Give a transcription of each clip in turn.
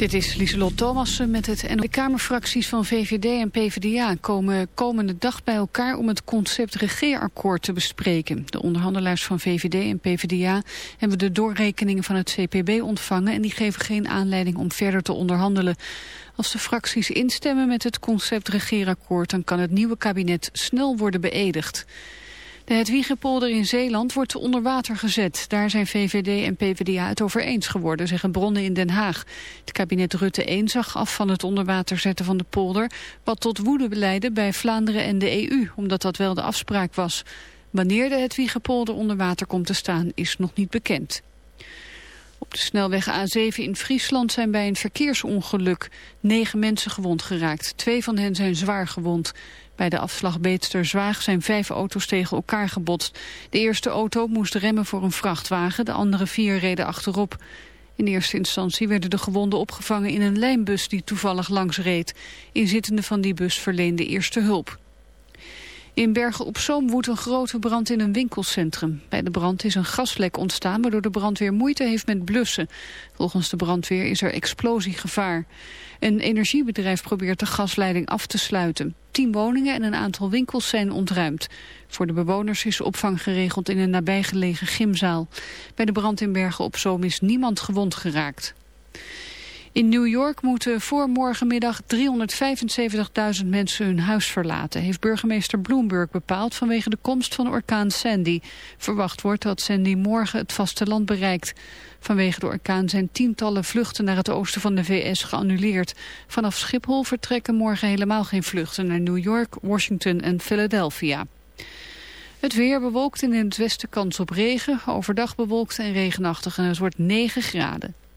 Dit is Lieselot Thomassen met het de Kamerfracties van VVD en PvdA komen komende dag bij elkaar om het concept regeerakkoord te bespreken. De onderhandelaars van VVD en PvdA hebben de doorrekeningen van het CPB ontvangen en die geven geen aanleiding om verder te onderhandelen. Als de fracties instemmen met het concept regeerakkoord dan kan het nieuwe kabinet snel worden beëdigd. De Hedwiegepolder in Zeeland wordt onder water gezet. Daar zijn VVD en PvdA het over eens geworden, zeggen bronnen in Den Haag. Het kabinet Rutte 1 zag af van het onder water zetten van de polder... wat tot woede beleidde bij Vlaanderen en de EU, omdat dat wel de afspraak was. Wanneer de Hedwiegepolder onder water komt te staan is nog niet bekend. Op de snelweg A7 in Friesland zijn bij een verkeersongeluk negen mensen gewond geraakt. Twee van hen zijn zwaar gewond. Bij de afslag Beetster-Zwaag zijn vijf auto's tegen elkaar gebotst. De eerste auto moest remmen voor een vrachtwagen, de andere vier reden achterop. In eerste instantie werden de gewonden opgevangen in een lijnbus die toevallig langs reed. Inzittenden van die bus verleende eerste hulp. In Bergen op Zoom woedt een grote brand in een winkelcentrum. Bij de brand is een gaslek ontstaan waardoor de brandweer moeite heeft met blussen. Volgens de brandweer is er explosiegevaar. Een energiebedrijf probeert de gasleiding af te sluiten. Tien woningen en een aantal winkels zijn ontruimd. Voor de bewoners is opvang geregeld in een nabijgelegen gymzaal. Bij de brand in Bergen op Zoom is niemand gewond geraakt. In New York moeten voor morgenmiddag 375.000 mensen hun huis verlaten, heeft burgemeester Bloomberg bepaald vanwege de komst van orkaan Sandy. Verwacht wordt dat Sandy morgen het vasteland bereikt. Vanwege de orkaan zijn tientallen vluchten naar het oosten van de VS geannuleerd. Vanaf Schiphol vertrekken morgen helemaal geen vluchten naar New York, Washington en Philadelphia. Het weer bewolkt in het westen kans op regen. Overdag bewolkt en regenachtig en het wordt 9 graden.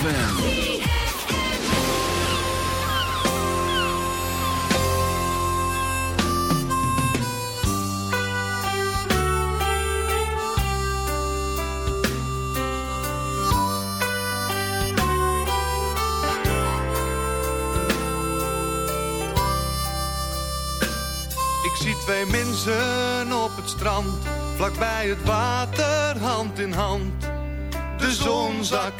ZFM. twee mensen op het strand, vlakbij het water, hand in hand. De zon zakt, ze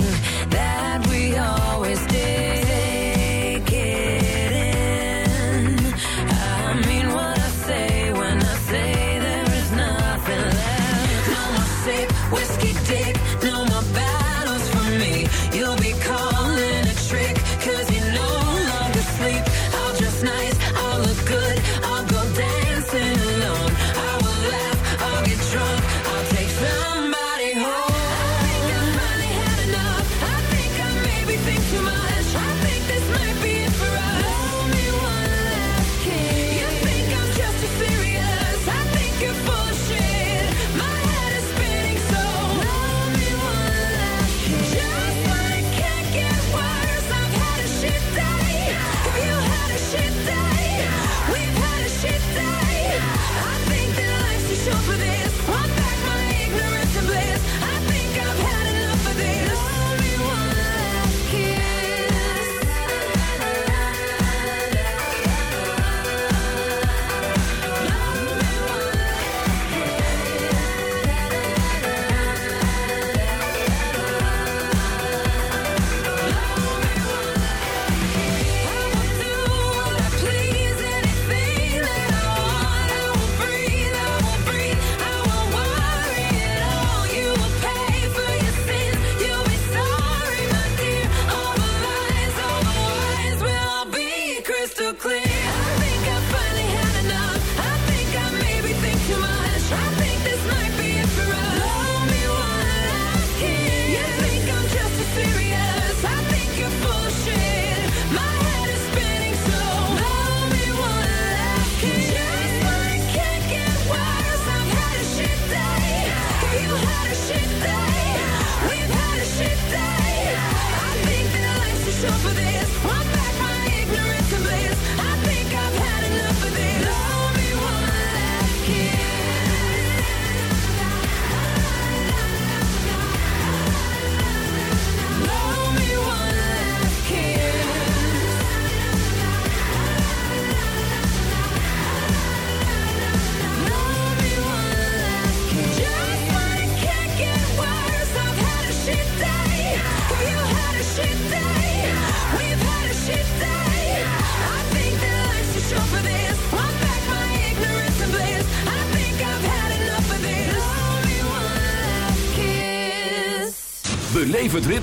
that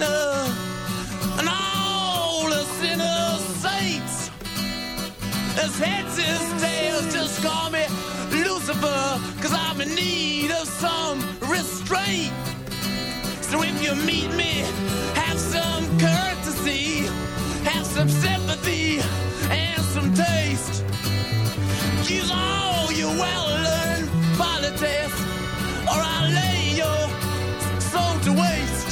and all the sinners saints. as heads, his tails, just call me Lucifer, cause I'm in need of some restraint. So if you meet me, have some courtesy, have some sympathy, and some taste. Use all your well-learned politics, or I'll lay your soul to waste.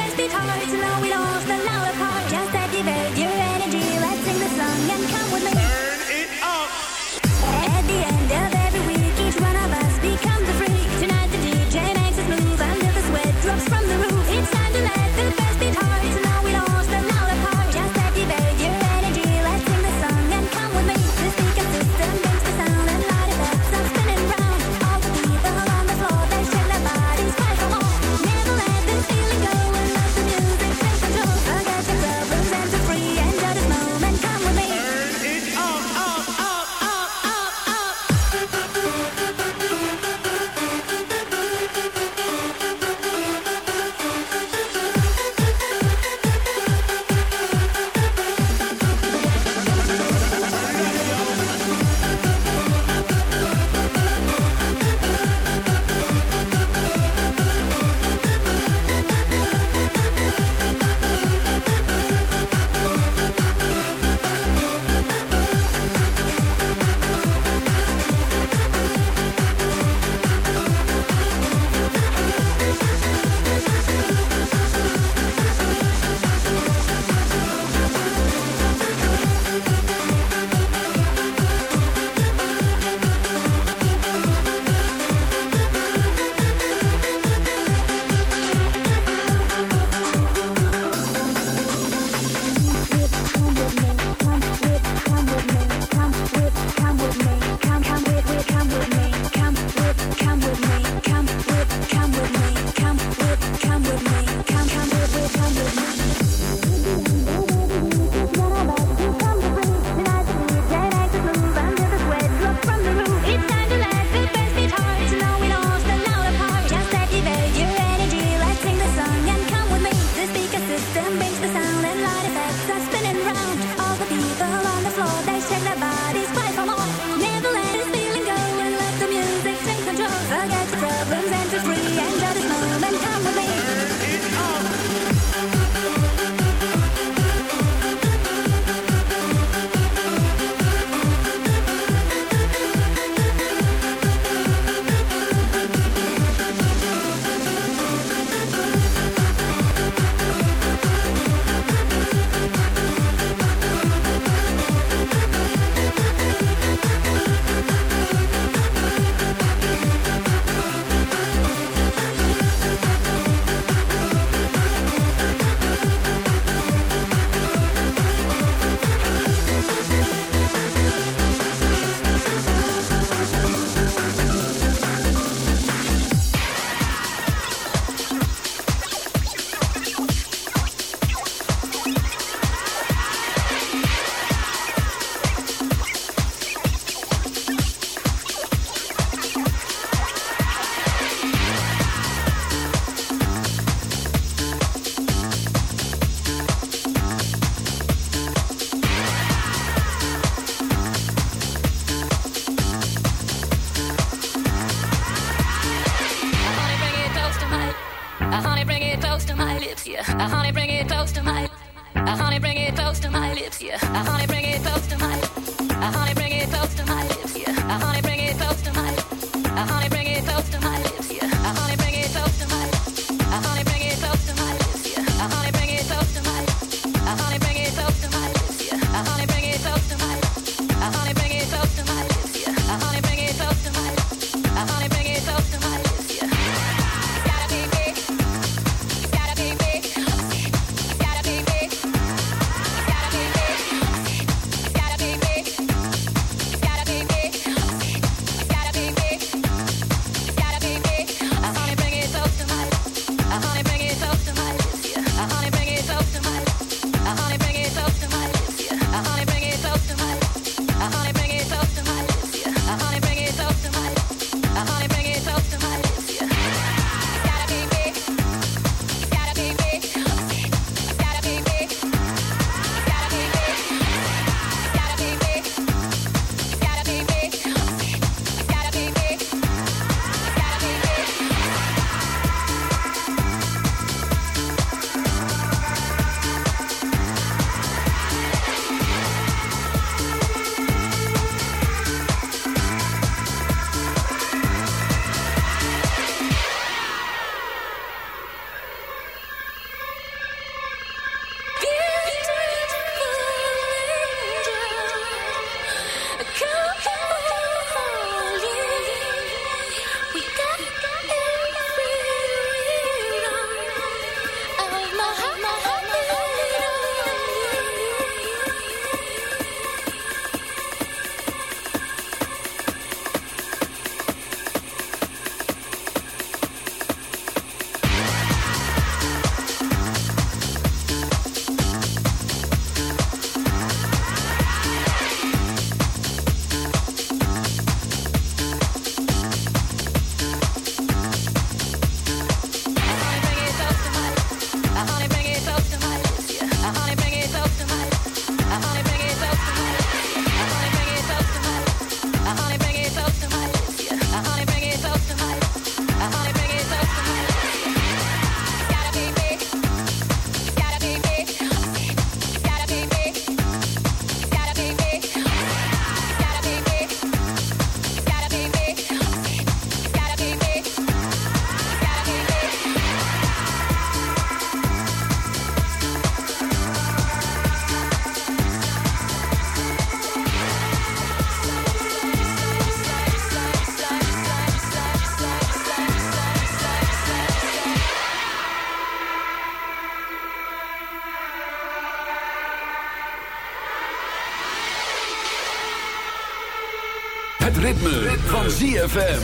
ZFM.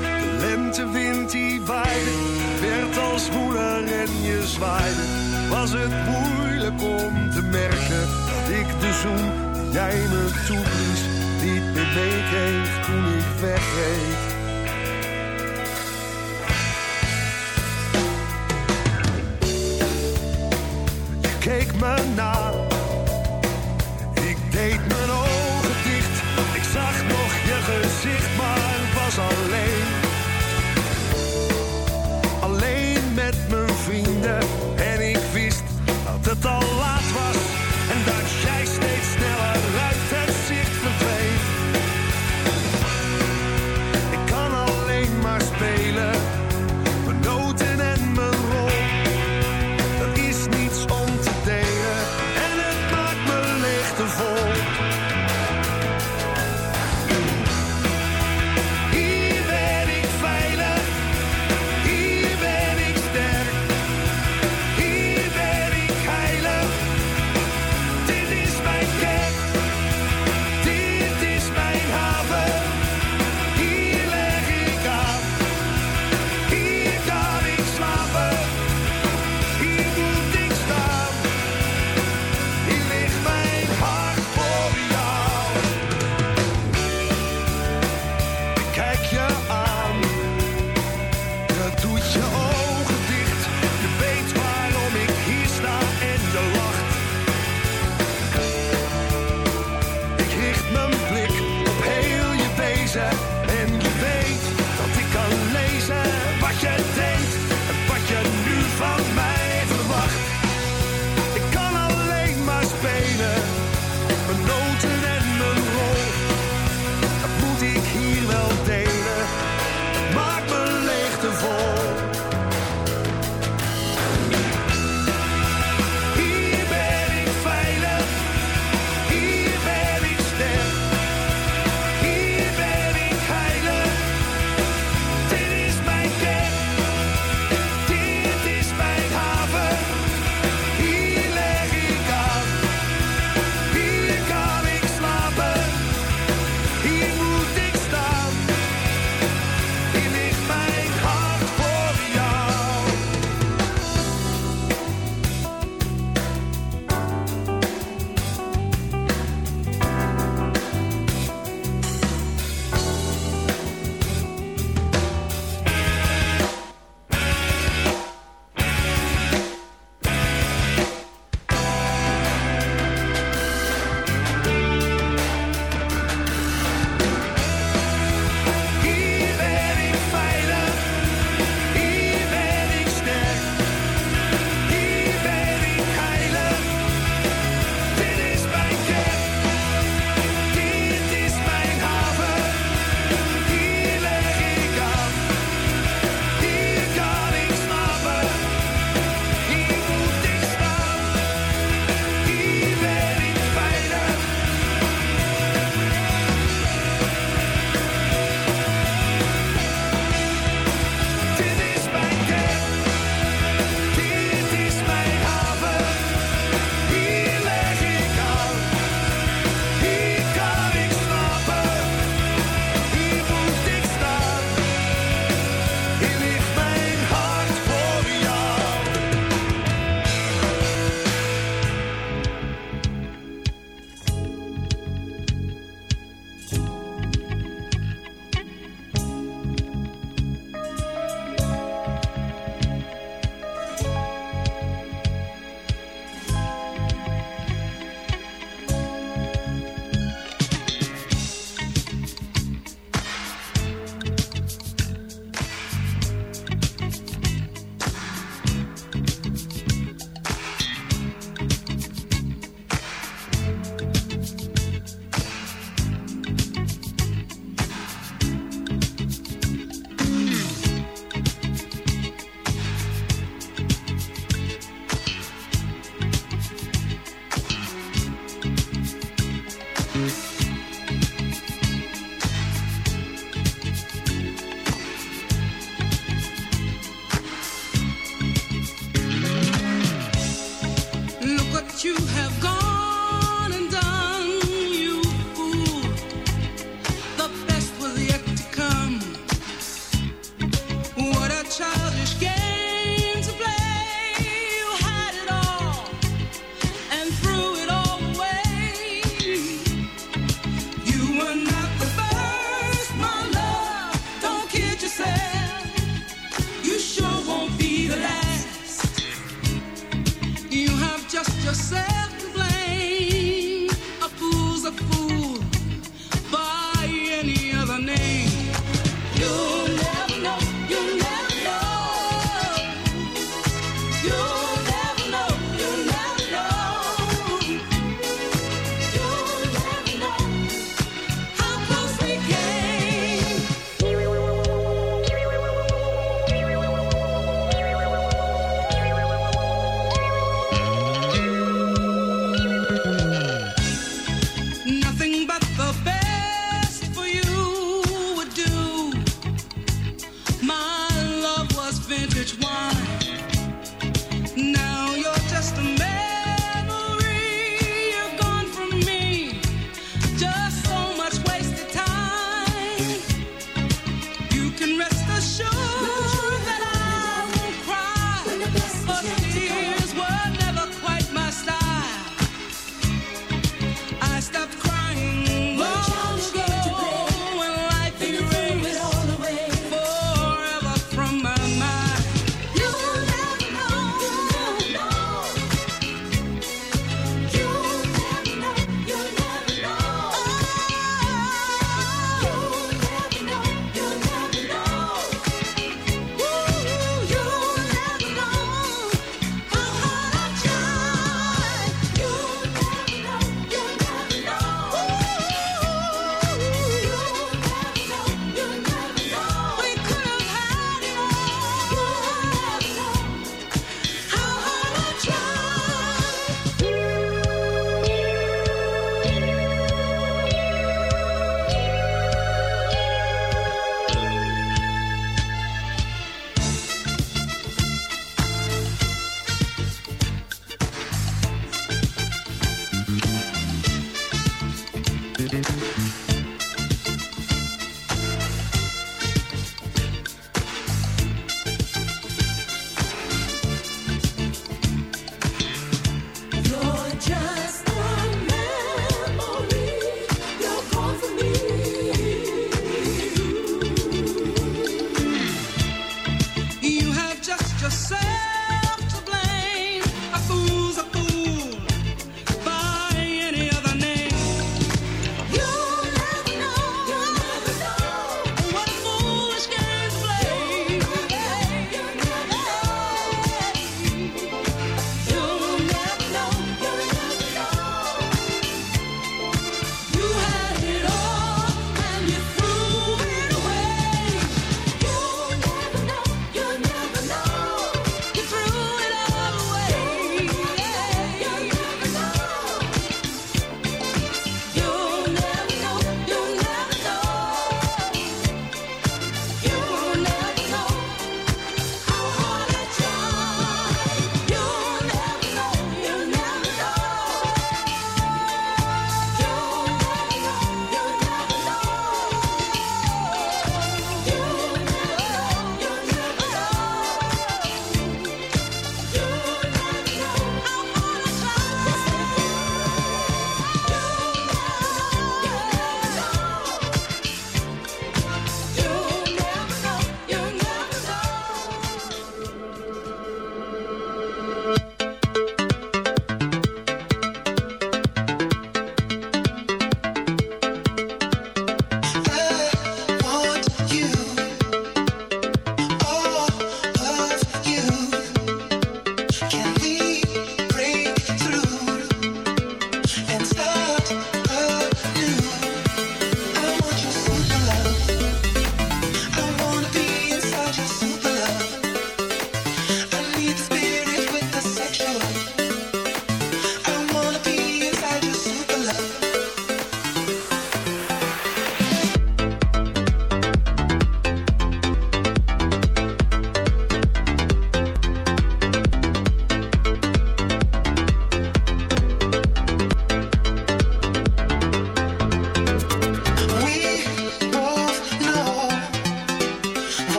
De lentewind die waaide, werd als moeder en je zwaaide. Was het moeilijk om te merken dat ik de zoen jij me toeblies niet meer meekreeg toen ik wegreed. keek me na.